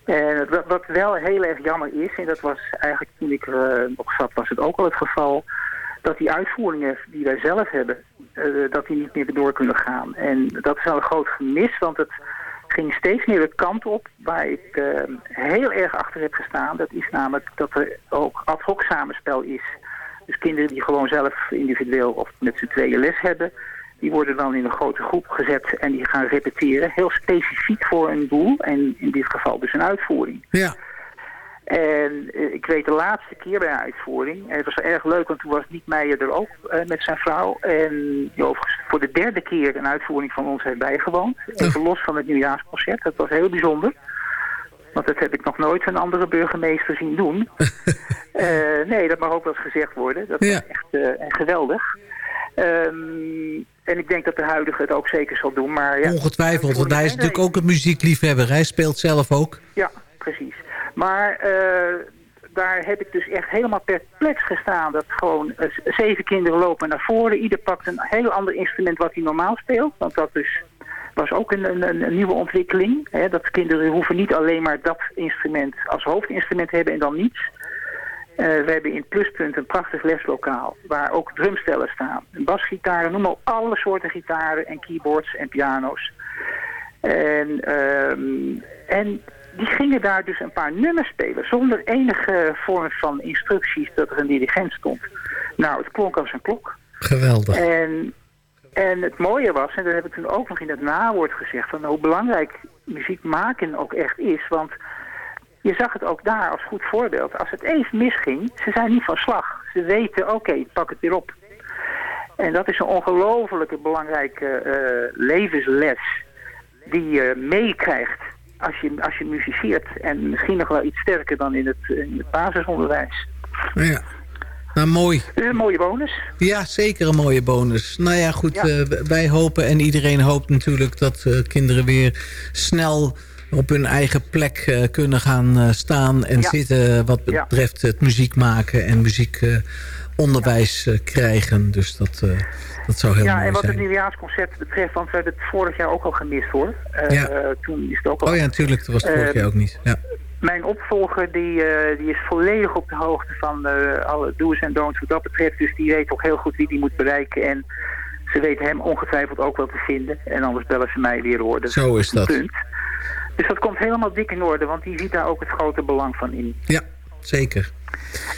En wat, wat wel heel erg jammer is, en dat was eigenlijk toen ik nog zat, was het ook al het geval, dat die uitvoeringen die wij zelf hebben, dat die niet meer door kunnen gaan. En dat is wel een groot gemis, want het ging steeds meer de kant op waar ik heel erg achter heb gestaan. Dat is namelijk dat er ook ad hoc samenspel is. Dus kinderen die gewoon zelf individueel of met z'n tweeën les hebben... die worden dan in een grote groep gezet en die gaan repeteren. Heel specifiek voor een doel en in dit geval dus een uitvoering. Ja. En eh, ik weet de laatste keer bij een uitvoering, en het was erg leuk, want toen was Niek Meijer er ook eh, met zijn vrouw. En die overigens voor de derde keer een uitvoering van ons heeft bijgewoond. Even los van het nieuwjaarsconcert, dat was heel bijzonder. Want dat heb ik nog nooit een andere burgemeester zien doen. Eh, nee, dat mag ook wel eens gezegd worden. Dat Ja. was echt geweldig. Ehm, en ik denk dat de huidige het ook zeker zal doen. Maar ja, Ongetwijfeld, want hij is natuurlijk ook een muziekliefhebber. Hij speelt zelf ook. Ja, precies. Maar eh, daar heb ik dus echt helemaal perplex gestaan. Dat gewoon eh, zeven kinderen lopen naar voren. Ieder pakt een heel ander instrument wat hij normaal speelt. Want dat dus was ook een, een, een nieuwe ontwikkeling. Hè? Dat kinderen hoeven niet alleen maar dat instrument als hoofdinstrument hebben en dan niets. Eh, we hebben in Pluspunt een prachtig leslokaal waar ook drumstellen staan. Basgitaren, noem maar alle soorten gitaren en keyboards en piano's. En, ehm, en die gingen daar dus een paar nummers spelen zonder enige vorm van instructies dat er een dirigent stond. Nou, het klonk als een klok. Geweldig. En, en het mooie was, en dat heb ik toen ook nog in het nawoord gezegd, van hoe belangrijk muziek maken ook echt is. Want je zag het ook daar als goed voorbeeld. Als het even misging, ze zijn niet van slag. Ze weten, oké, pak het weer op. En dat is een ongelofelijke belangrijke eh, levensles die je meekrijgt als je, als je muziceert. En misschien nog wel iets sterker dan in het, in het basisonderwijs. Ja. Nou, mooi. Een mooie bonus. Ja, zeker een mooie bonus. Nou ja, goed, eh, wij hopen en iedereen hoopt natuurlijk dat eh, kinderen weer snel op hun eigen plek eh, kunnen gaan eh, staan en Ja. zitten wat Ja. betreft het muziek maken en muziekonderwijs eh, krijgen. Dus dat, dat zou heel ja, mooi en wat zijn. het nieuwjaarsconcert betreft, want we hebben het vorig jaar ook al gemist hoor. Ja. Toen is het ook al... Oh ja, natuurlijk, dat was het vorig jaar ook niet. Ja. Mijn opvolger die, die is volledig op de hoogte van alle do's en don'ts wat dat betreft. Dus die weet ook heel goed wie die moet bereiken. En ze weten hem ongetwijfeld ook wel te vinden. En anders bellen ze mij weer hoor. Dat Zo is dat. Punt. Dus dat komt helemaal dik in orde, want die ziet daar ook het grote belang van in. ja, zeker.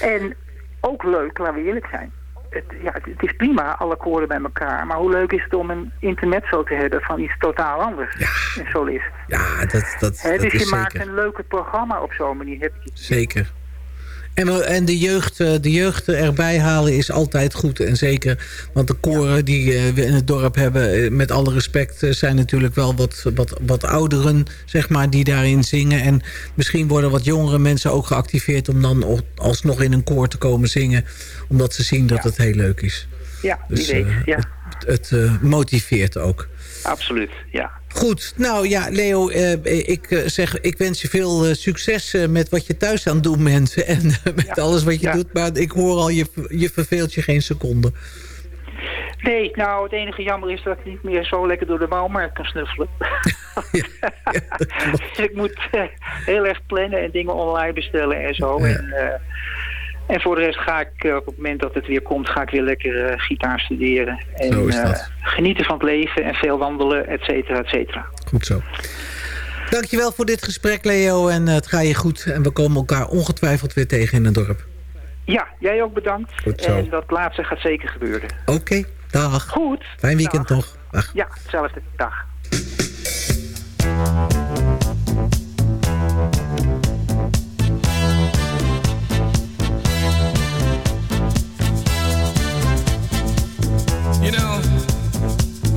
En ook leuk, laten we eerlijk zijn. Het, ja, het, is prima, alle koren bij elkaar. Maar hoe leuk is het om een intermezzo te hebben van iets totaal anders? Een solist. Ja, dat, dat, dat dus is je maakt zeker. een leuke programma op zo'n manier. Heb je Zeker. En, en de, jeugd, eh, de jeugd erbij halen is altijd goed. En zeker, want de koren die eh, we in het dorp hebben... eh, met alle respect, zijn natuurlijk wel wat, wat, wat ouderen... zeg maar, die daarin zingen. En misschien worden wat jongere mensen ook geactiveerd... om dan alsnog in een koor te komen zingen. Omdat ze zien dat het heel leuk is. Ja, Dus weet. ja, het, het motiveert ook. Absoluut. Ja. Goed, nou ja, Leo, eh, ik eh, zeg, ik wens je veel eh, succes eh, met wat je thuis aan het doen bent en met alles wat je ja. doet. Maar ik hoor al, je, je verveelt je geen seconde. Nee, nou, het enige jammer is dat ik niet meer zo lekker door de bouwmarkt kan snuffelen. dus ik moet heel erg plannen en dingen online bestellen en zo. En, en voor de rest ga ik eh, op het moment dat het weer komt, ga ik weer lekker eh, gitaar studeren. En eh, genieten van het leven en veel wandelen, et cetera, et cetera. Goed zo. Dankjewel voor dit gesprek, Leo. En het gaat je goed. En we komen elkaar ongetwijfeld weer tegen in het dorp. Ja, jij ook bedankt. Goed zo. En dat laatste gaat zeker gebeuren. Oké, dag. Goed. Fijn weekend Dag. nog. Dag. Ja, hetzelfde. Dag.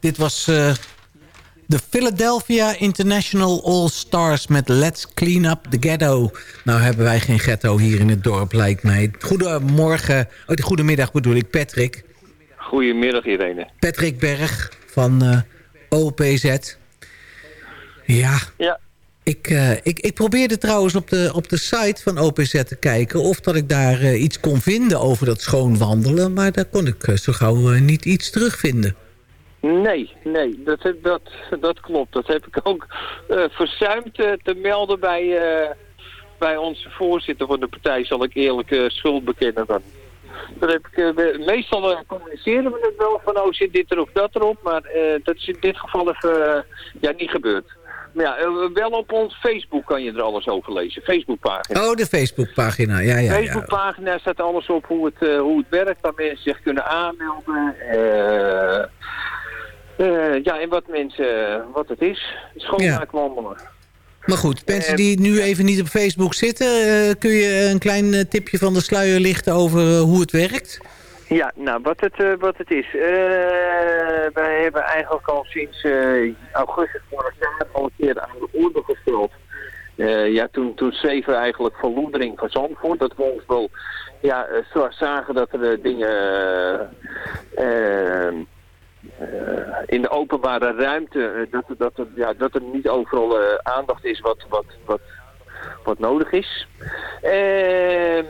Dit was eh, de Philadelphia International All Stars met Let's Clean Up the Ghetto. Nou hebben wij geen ghetto hier in het dorp, lijkt mij. Goedemorgen, oh, goedemiddag bedoel ik, Patrick. Goedemiddag Irene. Patrick Berg van eh, OPZ. Ja, Ja, ik, eh, ik, ik probeerde trouwens op de, op de site van OPZ te kijken... of dat ik daar iets kon vinden over dat schoonwandelen... maar daar kon ik zo gauw niet iets terugvinden. Nee, nee, dat, heb- dat, dat klopt. Dat heb ik ook eh, verzuimd eh, te melden bij, eh, bij onze voorzitter van de partij, zal ik eerlijk schuld bekennen dan. Dat heb ik, meestal communiceren we het wel van, oh zit dit er of dat erop, maar dat is in dit geval even ja, niet gebeurd. Maar ja, wel op ons Facebook kan je er alles over lezen. Facebookpagina. Oh, de Facebookpagina, ja, ja. Facebookpagina staat alles op hoe het, hoe het werkt, waar mensen zich kunnen aanmelden. Eh, eh, ja, en wat mensen, wat het is. Schoonmaak wandelen. Maar goed, mensen die nu even niet op Facebook zitten... eh, kun je een klein eh, tipje van de sluier lichten over eh, hoe het werkt? Ja, nou, wat het, eh, wat het is. Eh, wij hebben eigenlijk al sinds eh, augustus vorig jaar al een keer aan de orde gesteld. Eh, ja, toen, toen we eigenlijk verloedering van Zandvoort. Dat we ons wel ja, eh, zagen dat er eh, dingen eh, eh, in de openbare ruimte, eh, dat, dat, er, ja, dat er niet overal eh, aandacht is wat, wat, wat, wat nodig is. Ehm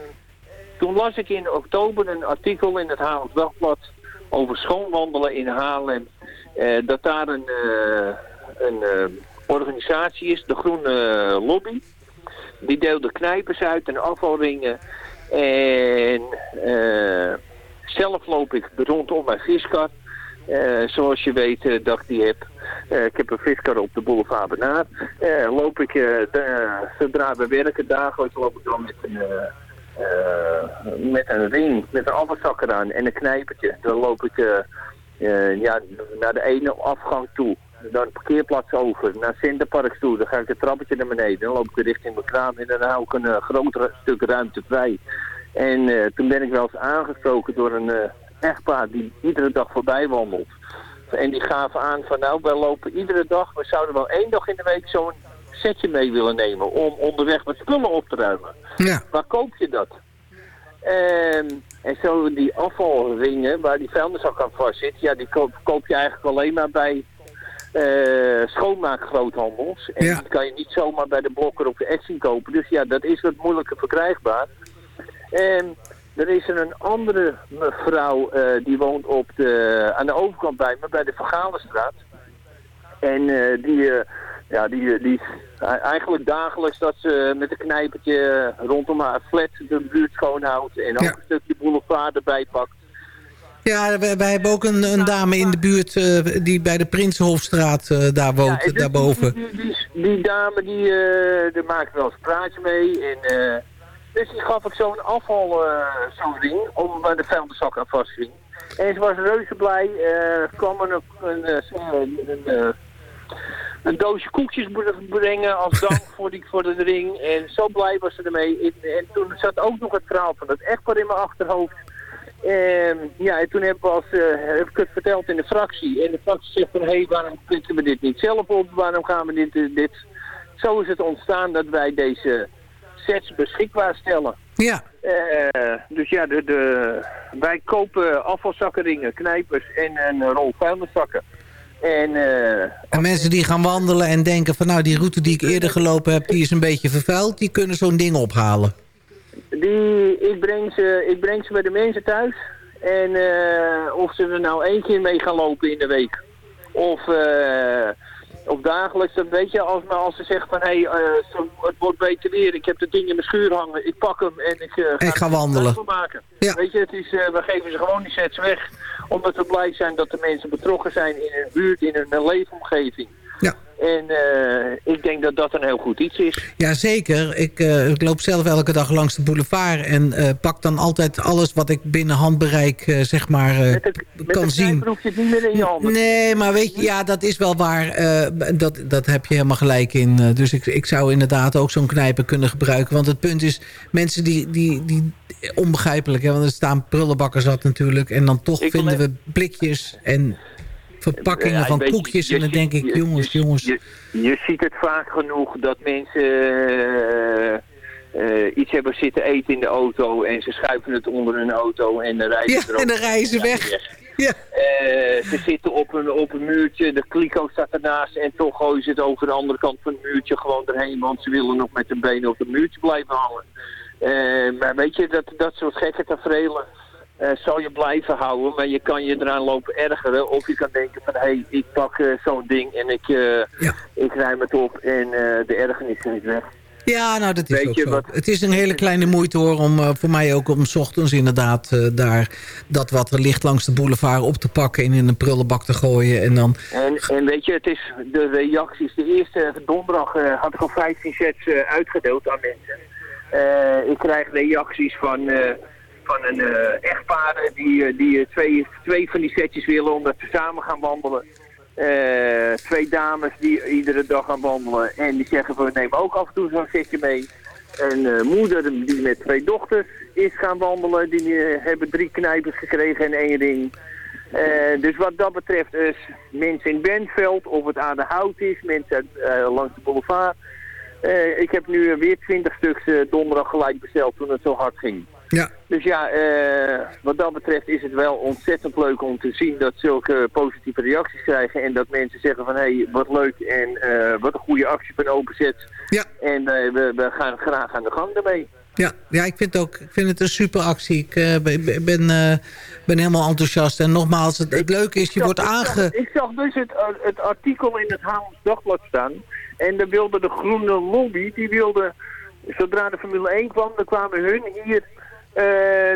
toen las ik in oktober een artikel in het Haarlems Dagblad over schoonwandelen in Haarlem. Eh, dat daar een, eh, een eh, organisatie is, de Groene Lobby. Die deelde knijpers uit en afvalringen. En eh, zelf loop ik rondom mijn viskar. Eh, zoals je weet eh, dat ik heb. Ik heb een viskar op de boulevard Benaar. Eh, loop ik, zodra we werken dagelijks, loop ik dan met een... met een ring, met een afvalzak eraan en een knijpertje. Dan loop ik ja, naar de ene afgang toe. Dan de parkeerplaats over, naar Centerparks toe. Dan ga ik het trappetje naar beneden. Dan loop ik richting mijn kraam en dan hou ik een groter stuk ruimte vrij. En toen ben ik wel eens aangesproken door een echtpaar die iedere dag voorbij wandelt. En die gaven aan van nou, wij lopen iedere dag, we zouden wel één dag in de week zo'n setje mee willen nemen om onderweg wat spullen op te ruimen. Ja. Waar koop je dat? Ehm, en zo die afvalringen waar die vuilniszak aan vast zit, ja, die koop, koop je eigenlijk alleen maar bij eh schoonmaakgroothandels. En die kan je niet zomaar bij de blokker op de Action kopen. Dus ja, dat is wat moeilijker verkrijgbaar. En er is er een andere mevrouw, eh, die woont op de, aan de overkant bij me, bij de Vergalenstraat. En eh, die, eh, ja, die, die eigenlijk dagelijks dat ze met een knijpertje rondom haar flat de buurt schoonhoudt. En ook een stukje boulevard erbij pakt. Ja, wij, wij hebben ook een, een dame in de buurt die bij de Prinsenhofstraat daar woont, dus daarboven. Die, die, die, die dame die, eh die maakt wel eens een praatje mee. En, dus die gaf ik zo'n afval, eh, zo'n ring, om bij de vuilniszak aan vast te zien. En ze was reuze blij. eh kwam er een, een, een, een, eh, een doosje koekjes bre- brengen als dank voor, die, voor de ring. En zo blij was ze ermee. En, en toen zat ook nog het verhaal van dat echtpaar in mijn achterhoofd. En ja, en toen hebben we als, eh, heb ik het verteld in de fractie. En de fractie zegt van, hé, hey, waarom pikken we dit niet zelf op? Waarom gaan we dit, dit... Zo is het ontstaan dat wij deze sets beschikbaar stellen. Ja. Eh, dus ja, de, de, wij kopen afvalzakkenringen, knijpers en een rol vuilniszakken. En eh, En mensen die gaan wandelen en denken van nou die route die ik eerder gelopen heb, die is een beetje vervuild. Die kunnen zo'n ding ophalen. Die, ik, breng ze, ik breng ze bij de mensen thuis. En eh, of ze er nou één keer mee gaan lopen in de week. Of, of dagelijks. Dan weet je, als, maar als ze zeggen van... Hé, hey, eh, het wordt beter weer. Ik heb het ding in mijn schuur hangen. Ik pak hem en ik, eh, Ik ga wandelen. maken. Weet je, het is, eh, we geven ze gewoon die sets weg. Omdat we blij zijn dat de mensen betrokken zijn in hun buurt, in hun leefomgeving. En eh, ik denk dat dat een heel goed iets is. Jazeker, ik, eh, ik loop zelf elke dag langs de boulevard en eh, pak dan altijd alles wat ik binnen handbereik zeg maar Met kan zien. je het niet meer in je handen. Nee, maar weet je, ja, dat is wel waar. dat, dat heb je helemaal gelijk in. Dus ik, ik zou inderdaad ook zo'n knijper kunnen gebruiken. Want het punt is, mensen die, die, die onbegrijpelijk, hè, want er staan prullenbakken zat natuurlijk. En dan toch Ik vinden we blikjes en verpakkingen Ja, van koekjes. je en dan ziet- denk ik, je- jongens, jongens. Je, je ziet het vaak genoeg dat mensen eh, eh, iets hebben zitten eten in de auto en ze schuiven het onder hun auto en dan rijden Ja, erop. en dan rijden ze weg. Ja. Eh, ze zitten op een, op een muurtje, de kliko staat ernaast en toch gooien ze het over de andere kant van het muurtje gewoon erheen, want ze willen nog met hun benen op het muurtje blijven hangen. Maar weet je, dat, dat soort gekke tafereelen eh, zal je blijven houden, maar je kan je eraan lopen ergeren. Of je kan denken van, hé, hey, ik pak eh, zo'n ding en ik, eh, ik ruim het op en de ergernis is weg. Ja, nou dat is Weet ook je zo. wat- Het is een hele kleine moeite hoor, om voor mij ook om 's ochtends inderdaad daar dat wat er ligt langs de boulevard op te pakken en in een prullenbak te gooien. En dan, En, en weet je, het is de reacties. De eerste donderdag had ik al 15 sets uitgedeeld aan mensen. Ik krijg reacties van, van een eh echtpaar die, eh, die eh, twee, twee van die setjes willen omdat ze samen gaan wandelen. Twee dames die iedere dag gaan wandelen. En die zeggen van neem ook af en toe zo'n zitje mee. Een moeder die met twee dochters is gaan wandelen. Die hebben drie knijpers gekregen en één ring. Dus wat dat betreft is mensen in Bentveld, of het aan de hout is, mensen langs de boulevard. Ik heb nu weer 20 stuks donderdag gelijk besteld toen het zo hard ging. Ja. Dus ja, eh, wat dat betreft is het wel ontzettend leuk om te zien dat zulke positieve reacties krijgen. En dat mensen zeggen van hé, hey, wat leuk en eh, wat een goede actie van Openzet. Ja. En eh, we, we gaan graag aan de gang daarmee. Ja, ja ik, vind ook, ik vind het een super actie. Ik ben, ben, ben helemaal enthousiast. En nogmaals, het, het leuke is, je wordt Ik zag- aange... Ik zag dus het, het artikel in het Haarlems Dagblad staan. En dan wilde de groene lobby, die wilde, zodra de Formule 1 kwam, dan kwamen hun hier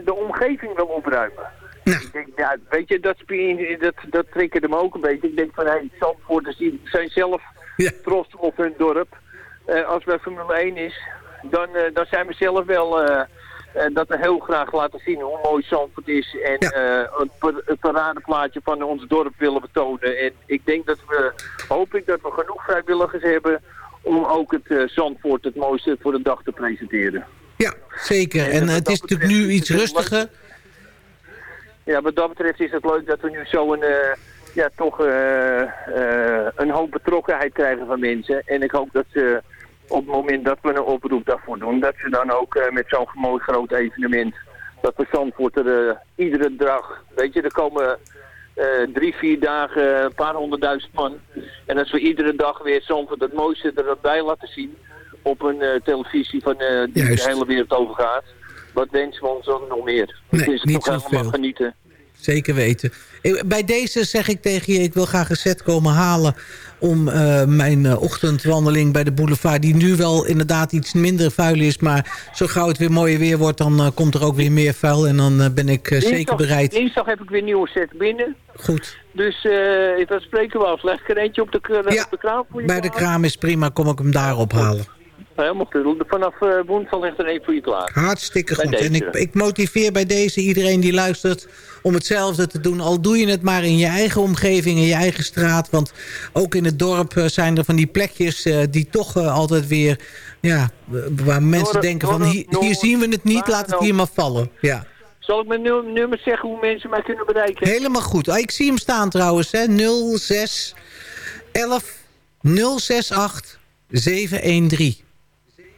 de omgeving wel opruimen. Ik denk, ja, weet je, dat, dat, dat triggerde me ook een beetje. Ik denk van, hé, hey, Zandvoorters die zijn zelf trots op hun dorp. Eh, als bij Formule 1 is, dan, eh, dan zijn we zelf wel... eh, eh, dat we heel graag laten zien hoe mooi Zandvoort is. En eh, een, een paradeplaatje van ons dorp willen betonen. En ik denk dat we, hoop ik dat we genoeg vrijwilligers hebben om ook het eh, Zandvoort het mooiste voor de dag te presenteren. Ja, zeker. En het is natuurlijk nu iets rustiger. Ja, wat dat betreft is het leuk dat we nu zo een, eh, ja, toch eh, eh, een hoop betrokkenheid krijgen van mensen. En ik hoop dat ze op het moment dat we een oproep daarvoor doen, dat ze dan ook met zo'n mooi groot evenement, dat we Zandvoort er iedere dag, weet je, er komen drie, vier dagen een paar honderdduizend man. En als we iedere dag weer Zandvoort het mooiste erbij laten zien op een eh, televisie van, eh, die Juist. de hele wereld overgaat, wat wensen we ons dan nog meer? Nee, het is niet toch helemaal zoveel. genieten. Zeker weten. Bij deze zeg ik tegen je, ik wil graag een set komen halen... om eh, mijn ochtendwandeling bij de boulevard... die nu wel inderdaad iets minder vuil is... maar zo gauw het weer mooier weer wordt... dan komt er ook weer meer vuil... en dan ben ik zeker bereid. Dinsdag heb ik weer een nieuwe set binnen. Goed. Dus dat spreken we af. Leg ik er eentje op de, k- op de kraam voor je Bij de kraam is prima, kom ik hem daar ophalen. Helemaal goed. Vanaf eh, woensdag ligt er één voor je klaar. Hartstikke Bij goed. En ik, ik motiveer bij deze iedereen die luistert om hetzelfde te doen. Al doe je het maar in je eigen omgeving, in je eigen straat. Want ook in het dorp eh, zijn er van die plekjes eh, die toch altijd weer... Ja, waar mensen denken van hier, hier zien we het niet, laat het hier maar vallen. Ja. Zal ik mijn nu- nummer zeggen hoe mensen mij kunnen bereiken? Helemaal goed. Ah, ik zie hem staan trouwens. Hè. 06 11 068 713.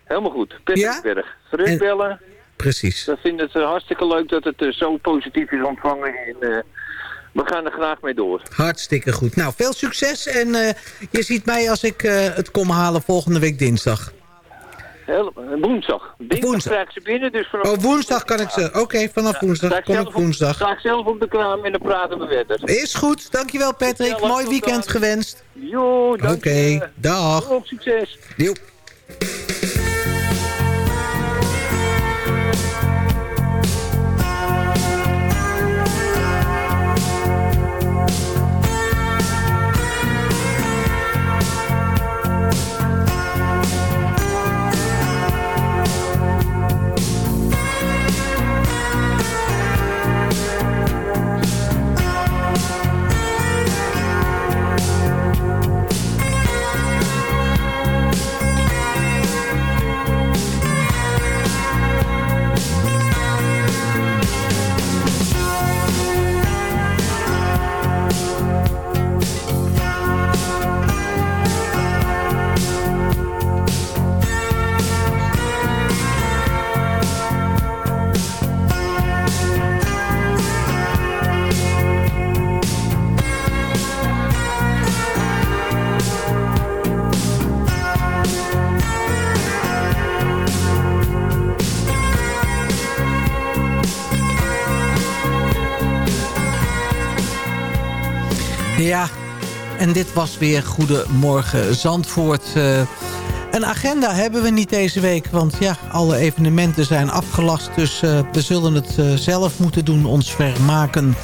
Helemaal goed. Pettersberg. Terugbellen. Precies. We vinden het eh, hartstikke leuk dat het eh, zo positief is ontvangen. En eh, we gaan er graag mee door. Hartstikke goed. Nou, veel succes. En je ziet mij als ik het kom halen volgende week dinsdag. Heel, woensdag. Dinsdag krijg ik ze binnen. Dus vanaf Oh, woensdag kan ik ze. Oké, vanaf woensdag kom ik op- woensdag. Sta ik zelf op de kraam en dan praten we verder. Is goed. Dankjewel Patrick. Mooi weekend gewenst. Jo, dank Oké, dag. Veel succes. Joep. En dit was weer Goedemorgen Zandvoort. Eh, een agenda hebben we niet deze week, want ja, alle evenementen zijn afgelast. Dus eh, we zullen het eh, zelf moeten doen, ons vermaken.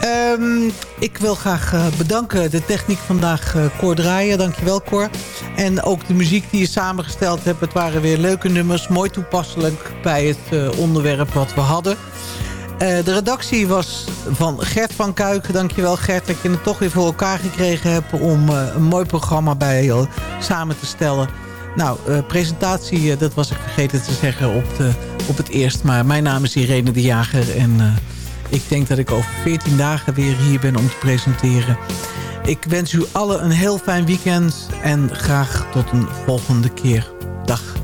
Ehm, ik wil graag bedanken de techniek vandaag, Cor Draaien. Dankjewel Cor. En ook de muziek die je samengesteld hebt. Het waren weer leuke nummers. Mooi toepasselijk bij het onderwerp wat we hadden. Eh, de redactie was van Gert van Kuik. Dankjewel Gert dat je het toch weer voor elkaar gekregen hebt... om eh, een mooi programma bij je samen te stellen. Nou, eh, presentatie, dat was ik vergeten te zeggen op, de, op het eerst. Maar mijn naam is Irene de Jager. En ik denk dat ik over 14 dagen weer hier ben om te presenteren. Ik wens u allen een heel fijn weekend. En graag tot een volgende keer. Dag.